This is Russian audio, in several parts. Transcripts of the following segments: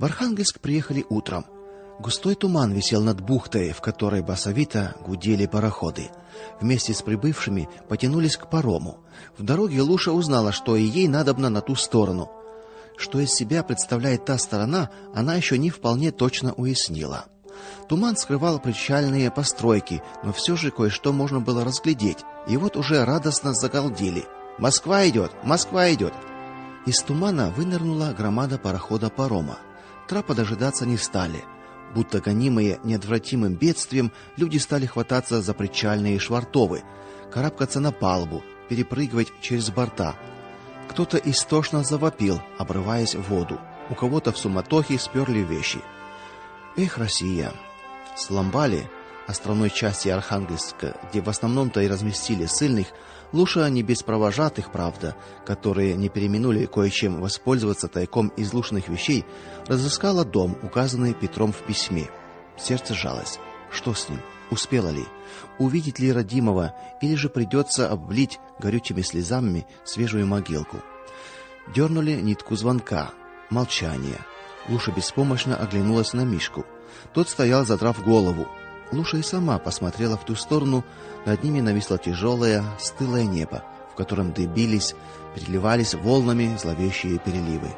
В Архангельск приехали утром. Густой туман висел над бухтой, в которой басовито гудели пароходы. Вместе с прибывшими потянулись к парому. В дороге Луша узнала, что и ей надобно на ту сторону. Что из себя представляет та сторона, она еще не вполне точно уяснила. Туман скрывал причальные постройки, но все же кое-что можно было разглядеть. И вот уже радостно загалдели. Москва идет! Москва идет!» Из тумана вынырнула громада парохода парома. Трапа дожидаться не стали. Будто гонимые неотвратимым бедствием, люди стали хвататься за причальные швартовы, карабкаться на палубу, перепрыгивать через борта. Кто-то истошно завопил, обрываясь в воду. У кого-то в суматохе сперли вещи. Эх, Россия. Сламбали, островной части Архангельска, где в основном-то и разместили ссыльных, Луша не без провожатых, правда, которые не переминули кое-чем воспользоваться тайком из лушных вещей, разыскала дом, указанный Петром в письме. Сердце жалось. Что с ним? Успела ли? Увидеть ли родимого или же придется облить горючими слезами свежую могилку? Дернули нитку звонка. Молчание. Луша беспомощно оглянулась на Мишку. Тот стоял, задрав голову. Луша и сама посмотрела в ту сторону, над ними нависло тяжелое, стылое небо, в котором дыбились, переливались волнами зловещие переливы.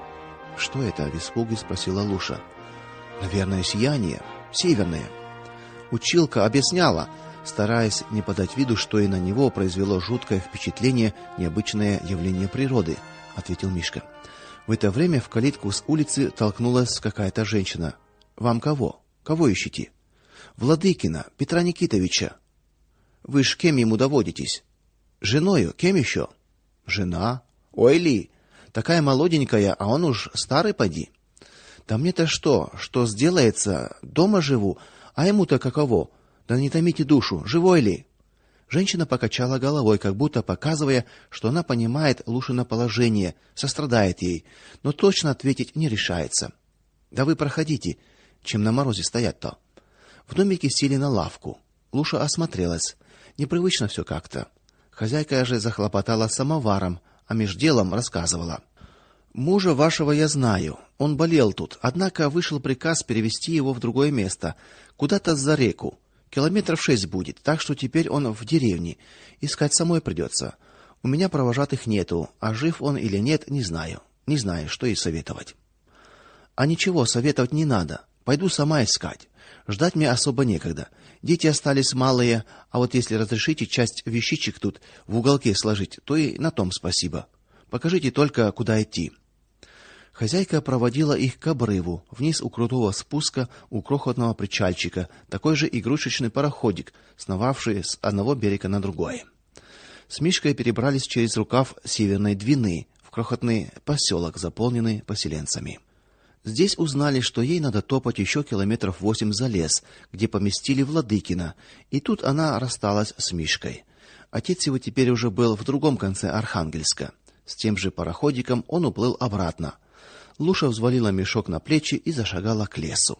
"Что это?" в испуге спросила Луша. "Наверное, сияние, северное". Училка объясняла, стараясь не подать виду, что и на него произвело жуткое впечатление необычное явление природы, ответил Мишка. В это время в калитку с улицы толкнулась какая-то женщина. Вам кого? Кого ищете? Владыкина Петра Никитовича. Вы ж кем ему доводитесь? Женою, кем еще?» Жена. Ой ли, такая молоденькая, а он уж старый поди. Да мне-то что, что сделается? Дома живу, а ему-то каково? Да не томите душу, живой ли? Женщина покачала головой, как будто показывая, что она понимает Лушино положение, сострадает ей, но точно ответить не решается. Да вы проходите, чем на морозе стоять-то. В домике сели на лавку. Луша осмотрелась. Непривычно все как-то. Хозяйка же захлопотала самоваром, а меж делом рассказывала: Мужа вашего я знаю. Он болел тут, однако вышел приказ перевести его в другое место, куда-то за реку. Километров шесть будет, так что теперь он в деревне. Искать самой придется. У меня провожатых нету, а жив он или нет, не знаю. Не знаю, что и советовать. А ничего советовать не надо. Пойду сама искать. Ждать мне особо некогда. Дети остались малые, а вот если разрешите часть вещичек тут в уголке сложить, то и на том спасибо. Покажите только, куда идти. Хозяйка проводила их к обрыву, вниз у крутого спуска у крохотного причальчика, такой же игрушечный пароходик, сновавший с одного берега на другой. С Мишкой перебрались через рукав Северной Двины в крохотный поселок, заполненный поселенцами. Здесь узнали, что ей надо топать еще километров восемь за лес, где поместили Владыкина, и тут она рассталась с Мишкой. Отец его теперь уже был в другом конце Архангельска. С тем же пароходиком он уплыл обратно. Луша взвалила мешок на плечи и зашагала к лесу.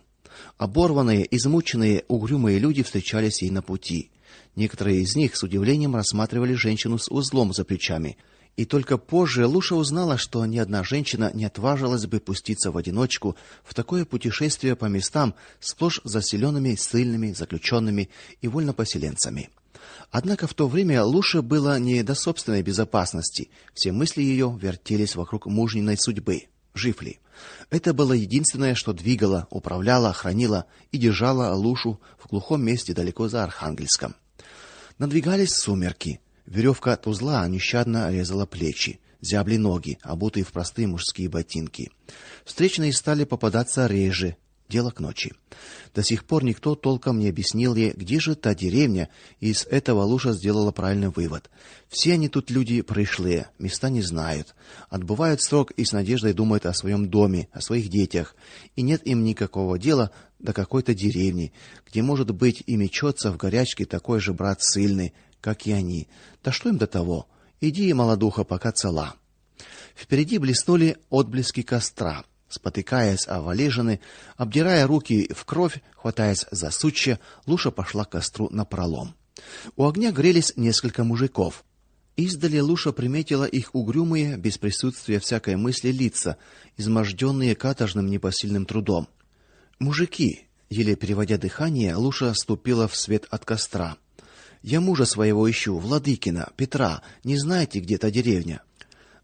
Оборванные, измученные, угрюмые люди встречались ей на пути. Некоторые из них с удивлением рассматривали женщину с узлом за плечами. И только позже Луша узнала, что ни одна женщина не отважилась бы пуститься в одиночку в такое путешествие по местам, сплошь заселенными ссыльными, заключенными и вольнопоселенцами. Однако в то время Луше было не до собственной безопасности. Все мысли ее вертелись вокруг мужниной судьбы. Жив ли? Это было единственное, что двигало, управляло, хранило и держало Лушу в глухом месте далеко за Архангельском. Надвигались сумерки. Веревка от узла нещадно резала плечи, зябли ноги, обутые в простые мужские ботинки. Встречные стали попадаться реже, дело к ночи. До сих пор никто толком не объяснил ей, где же та деревня, и из этого Луша сделала правильный вывод. Все они тут люди пришлые, места не знают, отбывают срок и с надеждой думают о своем доме, о своих детях, и нет им никакого дела до какой-то деревни, где, может быть, и мечется в горячке такой же брат сильный, как и они. Да что им до того? Иди, молодуха, пока цела. Впереди блеснули отблески костра. Спотыкаясь о валежины, обдирая руки в кровь, хватаясь за сучья, Луша пошла к костру напролом. У огня грелись несколько мужиков. Издали Луша приметила их угрюмые, без присутствия всякой мысли лица, изможденные каторжным непосильным трудом. Мужики, еле переводя дыхание, Луша ступила в свет от костра. Я мужа своего ищу, Владыкина, Петра. Не знаете, где та деревня?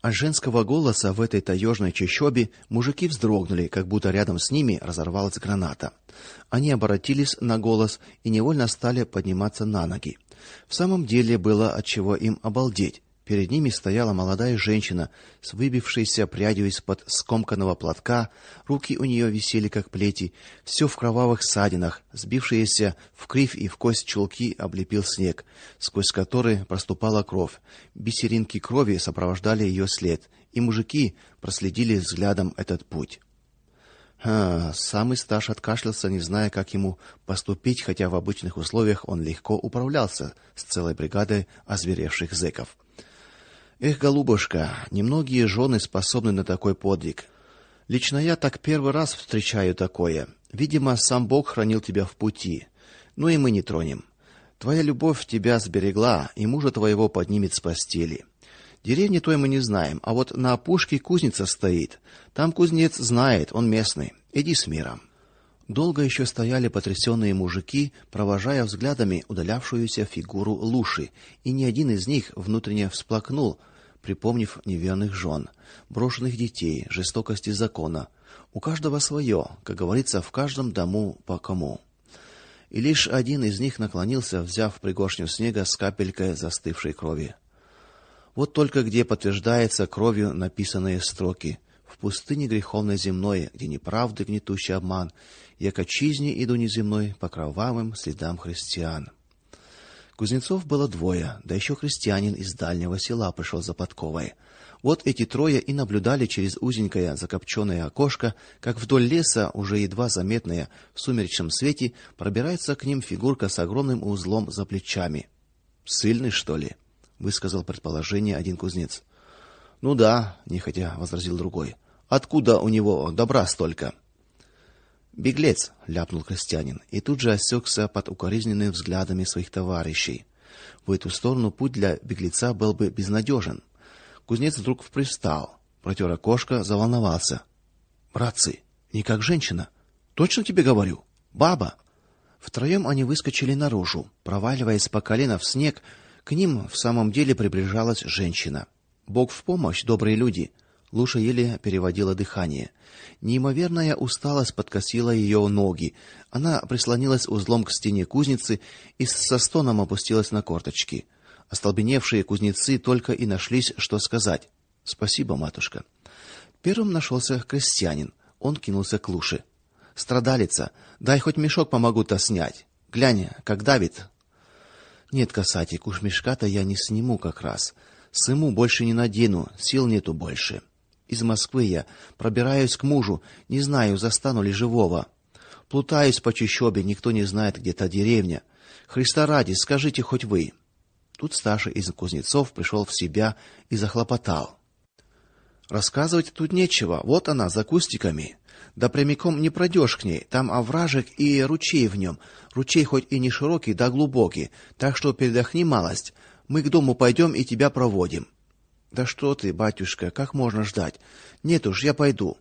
От женского голоса в этой таежной чащобе мужики вздрогнули, как будто рядом с ними разорвалась граната. Они обратились на голос и невольно стали подниматься на ноги. В самом деле было от чего им обалдеть. Перед ними стояла молодая женщина с выбившейся прядью из-под скомканного платка, руки у нее висели как плети, все в кровавых ссадинах, сбившиеся в кривь и в кость чулки облепил снег, сквозь который проступала кровь. Бисеринки крови сопровождали ее след, и мужики проследили взглядом этот путь. А, самый старший откашлялся, не зная, как ему поступить, хотя в обычных условиях он легко управлялся с целой бригадой озверевших зэков. Эх, голубушка, немногие жены способны на такой подвиг. Лично я так первый раз встречаю такое. Видимо, сам Бог хранил тебя в пути. Ну и мы не тронем. Твоя любовь тебя сберегла, и мужа твоего поднимет с постели. Деревни той мы не знаем, а вот на опушке кузница стоит. Там кузнец знает, он местный. Иди с миром. Долго еще стояли потрясенные мужики, провожая взглядами удалявшуюся фигуру Луши, и ни один из них внутренне всплакнул, припомнив неверных жен, брошенных детей, жестокости закона. У каждого свое, как говорится, в каждом дому по кому. И лишь один из них наклонился, взяв пригоршню снега с капелькой застывшей крови. Вот только где подтверждается кровью написанные строки: в пустыне греховной земной, где неправды гнетущий обман, я к отчизне иду неземной по кровавым следам христиан. Кузнецов было двое, да еще крестьянин из дальнего села пришел за подковой. Вот эти трое и наблюдали через узенькое закопченное окошко, как вдоль леса, уже едва заметная в сумеречном свете, пробирается к ним фигурка с огромным узлом за плечами. Сильный, что ли? высказал предположение один кузнец. Ну да, нехотя возразил другой. Откуда у него добра столько? Беглец, ляпнул крестьянин, и тут же осекся под укоризненными взглядами своих товарищей. В эту сторону путь для беглеца был бы безнадежен. Кузнец вдруг привстал, протер окошко, заволновался. Братцы, не как женщина. Точно тебе говорю, баба. Втроем они выскочили наружу, проваливаясь по колено в снег. К ним в самом деле приближалась женщина. Бог в помощь, добрые люди. Луша еле переводила дыхание. Неимоверная усталость подкосила ее ноги. Она прислонилась узлом к стене кузницы и со стоном опустилась на корточки. Остолбеневшие кузнецы только и нашлись, что сказать. Спасибо, матушка. Первым нашелся крестьянин. Он кинулся к Луше. Страдалица, дай хоть мешок помогу-то снять. Глянь, как давит. Нет, касатик, уж мешка-то я не сниму как раз. Сыму больше не надену, сил нету больше. Из Москвы я пробираюсь к мужу, не знаю, застану ли живого. Плутаюсь по чащобе, никто не знает, где та деревня. Христа ради, скажите хоть вы. Тут старший из кузнецов пришел в себя и захлопотал. Рассказывать тут нечего. Вот она за кустиками. Да прямиком не пройдешь к ней. Там овражек и ручей в нем. Ручей хоть и не широкий, да глубокий, так что передохни малость. Мы к дому пойдем и тебя проводим. Да что ты, батюшка, как можно ждать? Нет уж, я пойду.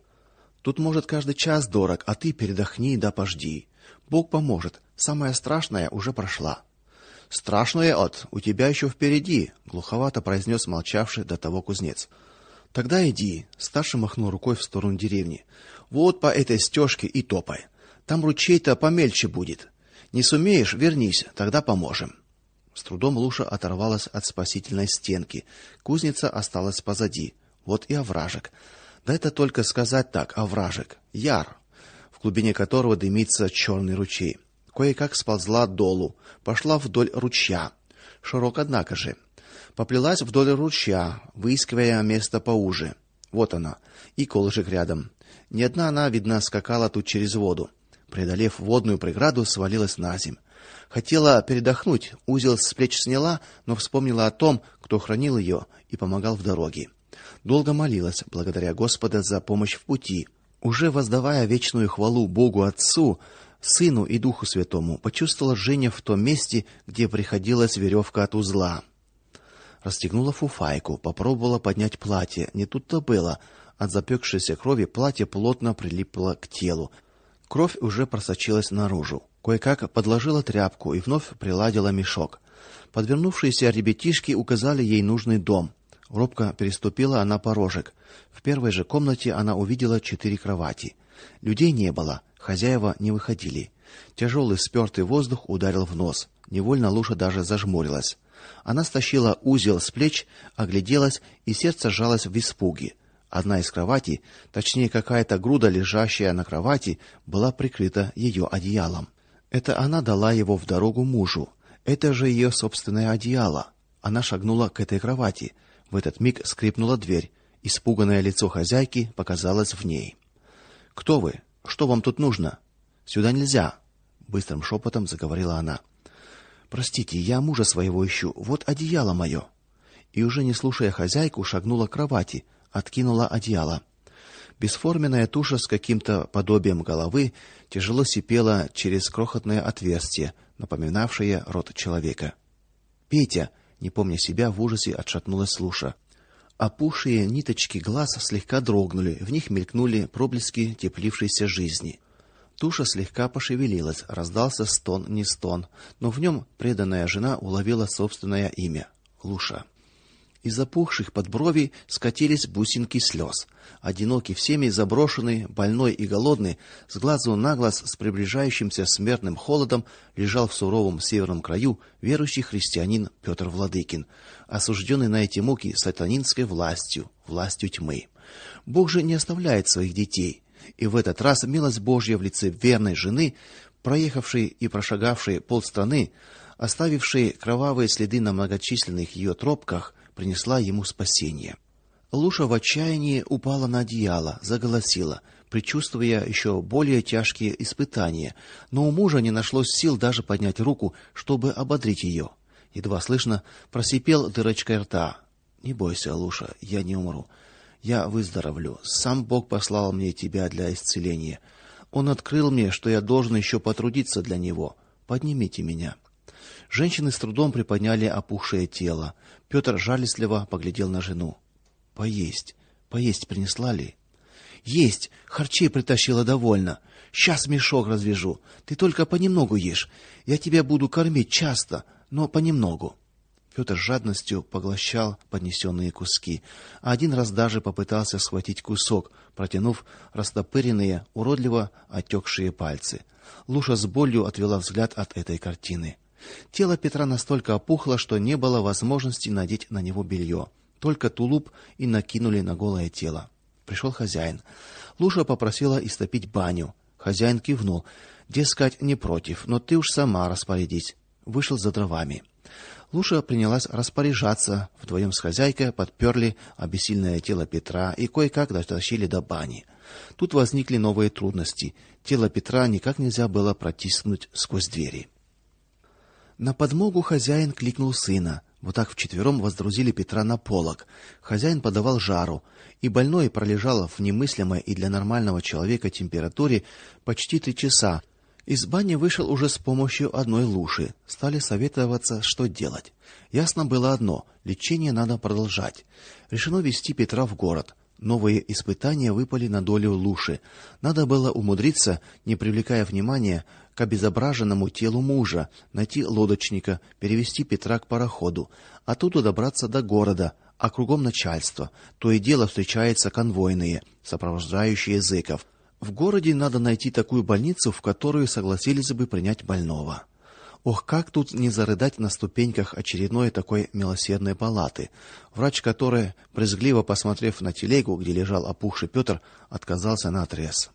Тут может каждый час дорог, а ты передохни да пожди. Бог поможет. Самое страшное уже прошла. Страшное от у тебя еще впереди, глуховато произнес молчавший до того кузнец. Тогда иди, старший махнул рукой в сторону деревни. Вот по этой стежке и топай. Там ручей-то помельче будет. Не сумеешь, вернись, тогда поможем. С трудом Луша оторвалась от спасительной стенки. Кузница осталась позади. Вот и овражек. Да это только сказать так, овражек. Яр, в глубине которого дымится черный ручей. Кое-как сползла долу, пошла вдоль ручья. Широк, однако же. Поплелась вдоль ручья, выискивая место поуже. Вот она, и колышек рядом. Ни одна она, видно, скакала тут через воду. Преодолев водную преграду, свалилась на земь. Хотела передохнуть, узел с плеч сняла, но вспомнила о том, кто хранил ее и помогал в дороге. Долго молилась, благодаря Господа за помощь в пути. Уже воздавая вечную хвалу Богу Отцу, Сыну и Духу Святому, почувствовала Женя в том месте, где приходилась веревка от узла. расстегнула фуфайку, попробовала поднять платье. Не тут-то было. От запекшейся крови платье плотно прилипло к телу. Кровь уже просочилась наружу. Кое-как подложила тряпку и вновь приладила мешок. Подвернувшиеся ребятишки указали ей нужный дом. Робко переступила она порожек. В первой же комнате она увидела четыре кровати. Людей не было, хозяева не выходили. Тяжелый спёртый воздух ударил в нос. Невольно Луша даже зажмурилась. Она стащила узел с плеч, огляделась, и сердце сжалось в испуге. Одна из кроватей, точнее какая-то груда, лежащая на кровати, была прикрыта ее одеялом. Это она дала его в дорогу мужу. Это же ее собственное одеяло. Она шагнула к этой кровати. В этот миг скрипнула дверь. Испуганное лицо хозяйки показалось в ней. Кто вы? Что вам тут нужно? Сюда нельзя, быстрым шепотом заговорила она. Простите, я мужа своего ищу. Вот одеяло мое». И уже не слушая хозяйку, шагнула к кровати, откинула одеяло. Бесформенная туша с каким-то подобием головы тяжело сипела через крохотное отверстие, напоминавшее рот человека. Петя, не помня себя, в ужасе отшатнулась Луша. Опухшие ниточки глаз слегка дрогнули, в них мелькнули проблески теплившейся жизни. Туша слегка пошевелилась, раздался стон, не стон, но в нем преданная жена уловила собственное имя Луша. Из запухших подбровий скатились бусинки слез. Одинокий всеми заброшенный, больной и голодный, с глазу на глаз с приближающимся смертным холодом лежал в суровом северном краю верующий христианин Петр Владыкин, осужденный на эти муки сатанинской властью, властью тьмы. Бог же не оставляет своих детей. И в этот раз милость Божья в лице верной жены, проехавшей и прошагавшей полстраны, оставившей кровавые следы на многочисленных ее тропках, принесла ему спасение. Луша в отчаянии упала на одеяло, заголосила, предчувствуя еще более тяжкие испытания, но у мужа не нашлось сил даже поднять руку, чтобы ободрить ее. Едва слышно просипел дырочкой рта: "Не бойся, Луша, я не умру. Я выздоровлю. Сам Бог послал мне тебя для исцеления. Он открыл мне, что я должен еще потрудиться для него. Поднимите меня. Женщины с трудом приподняли опухшее тело. Петр жалостливо поглядел на жену. Поесть, поесть принесла ли? Есть, харчей притащила довольно. Сейчас мешок развяжу. Ты только понемногу ешь. Я тебя буду кормить часто, но понемногу. Петр жадностью поглощал поднесенные куски, а один раз даже попытался схватить кусок, протянув растопыренные, уродливо отекшие пальцы. Луша с болью отвела взгляд от этой картины. Тело Петра настолько опухло, что не было возможности надеть на него белье. Только тулуп и накинули на голое тело. Пришел хозяин. Луша попросила истопить баню. Хозяин кивнул, дескать, не против, но ты уж сама распорядись. Вышел за дровами. Луша принялась распоряжаться, вдвоем с хозяйкой подперли обессильное тело Петра и кое-как дотащили до бани. Тут возникли новые трудности. Тело Петра никак нельзя было протиснуть сквозь двери. На подмогу хозяин кликнул сына. Вот так вчетвером воздрузили Петра на полог. Хозяин подавал жару, и больной пролежал в немыслимой и для нормального человека температуре почти три часа, из бани вышел уже с помощью одной луши. Стали советоваться, что делать. Ясно было одно: лечение надо продолжать. Решено вести Петра в город. Новые испытания выпали на долю Луши. Надо было умудриться, не привлекая внимания к обезображенному телу мужа, найти лодочника, перевести Петра к пароходу, оттуда добраться до города, а кругом начальство. То и дело встречаются конвойные, сопровождающие языков. В городе надо найти такую больницу, в которую согласились бы принять больного. Ох, как тут не зарыдать на ступеньках очередной такой милосердной палаты. Врач, который, презрительно посмотрев на телегу, где лежал опухший Петр, отказался наотрез.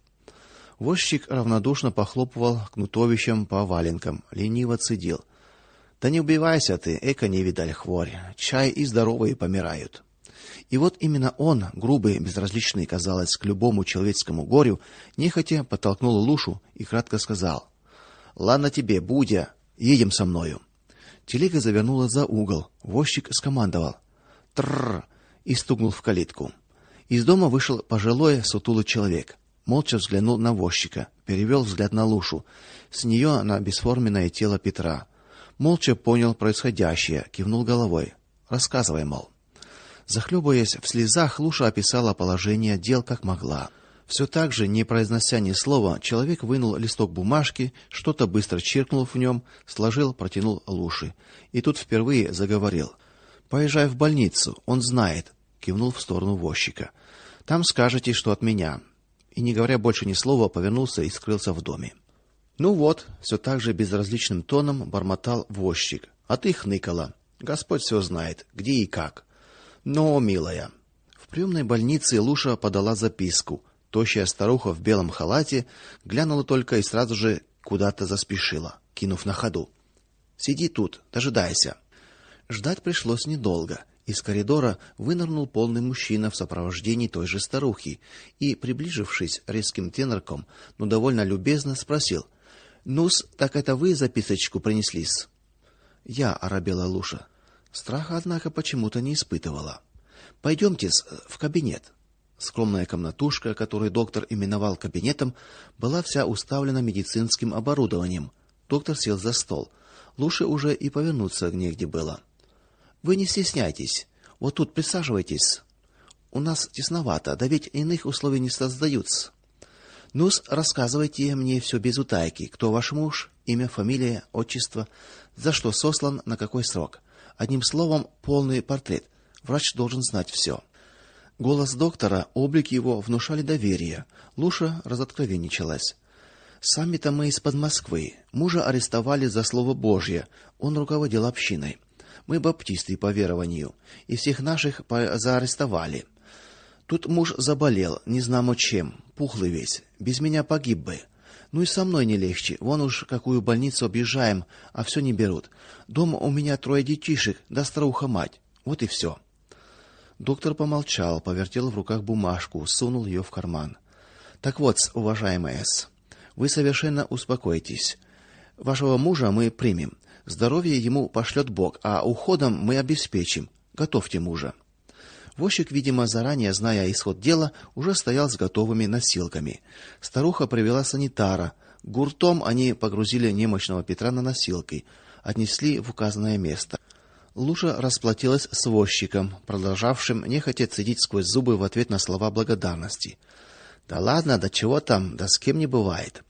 Возчик равнодушно похлопывал кнутовищем по валенкам, лениво цедил: "Да не убивайся ты, эко не видаль хворь. Чай и здоровые помирают". И вот именно он, грубый, безразличный, казалось, к любому человеческому горю, нехотя подтолкнул Лушу и кратко сказал: "Ладно тебе, Будя, едем со мною". Телега завернула за угол. Возчик скомандовал: "Тррр!" и стукнул в калитку. Из дома вышел пожилой сутулый человек. Молча взглянул на возчика, перевел взгляд на Лушу, с нее на бесформенное тело Петра. Молча понял происходящее, кивнул головой. Рассказывай, мол. Захлебываясь в слезах, Луша описала положение дел как могла. Все так же, не произнося ни слова, человек вынул листок бумажки, что-то быстро чиркнул в нем, сложил, протянул Луше. И тут впервые заговорил. Поезжай в больницу, он знает, кивнул в сторону возчика. Там скажете, что от меня. И не говоря больше ни слова, повернулся и скрылся в доме. Ну вот, все так же безразличным тоном бормотал возчик. А ты хныкала. Господь все знает, где и как. Но, милая, в приемной больнице Луша подала записку. Тощая старуха в белом халате глянула только и сразу же куда-то заспешила, кинув на ходу: "Сиди тут, дожидайся". Ждать пришлось недолго. Из коридора вынырнул полный мужчина в сопровождении той же старухи и, приближившись резким тенорком, но довольно любезно спросил: "Ну-с, так это вы записочку принесли-с?" "Я", оробела Луша. Страха, однако, почему-то не испытывала. пойдемте в кабинет. Скромная комнатушка, которую доктор именовал кабинетом, была вся уставлена медицинским оборудованием. Доктор сел за стол. Лучше уже и повернуться негде было. Вы не стесняйтесь. Вот тут присаживайтесь. У нас тесновато, да ведь иных условий не создаются. ну рассказывайте мне все без утайки. Кто ваш муж, имя, фамилия, отчество, за что сослан, на какой срок. Одним словом, полный портрет. Врач должен знать все. Голос доктора, облик его внушали доверие. Луша разоткровенничалась. Сами-то мы из-под Москвы. Мужа арестовали за слово Божье. Он руководил общиной. Мы баптисты по верованию, и всех наших заарестовали. Тут муж заболел, не знамо чем, пухлый весь. Без меня погиб бы. Ну и со мной не легче. Вон уж какую больницу объезжаем, а все не берут. Дома у меня трое детишек, да старуха мать. Вот и все. Доктор помолчал, повертел в руках бумажку, сунул ее в карман. Так вот, уважаемая С, вы совершенно успокойтесь. Вашего мужа мы примем. Здоровье ему пошлет Бог, а уходом мы обеспечим. Готовьте мужа. Возчик, видимо, заранее зная исход дела, уже стоял с готовыми носилками. Старуха привела санитара. Гуртом они погрузили немощного Петра на носилки, отнесли в указанное место. Луша расплатилась с возчиком, продолжавшим нехотя цедить сквозь зубы в ответ на слова благодарности. Да ладно, да чего там, да с кем не бывает.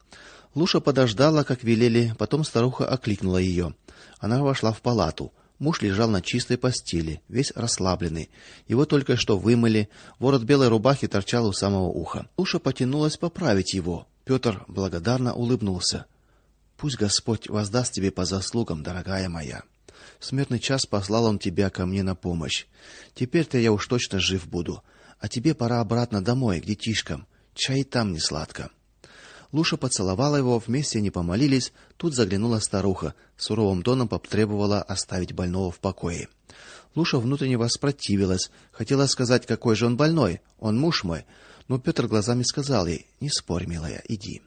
Луша подождала, как велели, потом старуха окликнула ее. Она вошла в палату. Муж лежал на чистой постели, весь расслабленный. Его только что вымыли, ворот белой рубахи торчал у самого уха. Луша потянулась поправить его. Петр благодарно улыбнулся. Пусть Господь воздаст тебе по заслугам, дорогая моя. Смертный час послал он тебя ко мне на помощь. Теперь-то я уж точно жив буду, а тебе пора обратно домой, к детишкам. Чай там не сладко. Луша поцеловала его, вместе они помолились. Тут заглянула старуха, суровым тоном потребовала оставить больного в покое. Луша внутренне воспротивилась, хотела сказать, какой же он больной, он муж мой, но Петр глазами сказал ей: "Не спорь, милая, иди".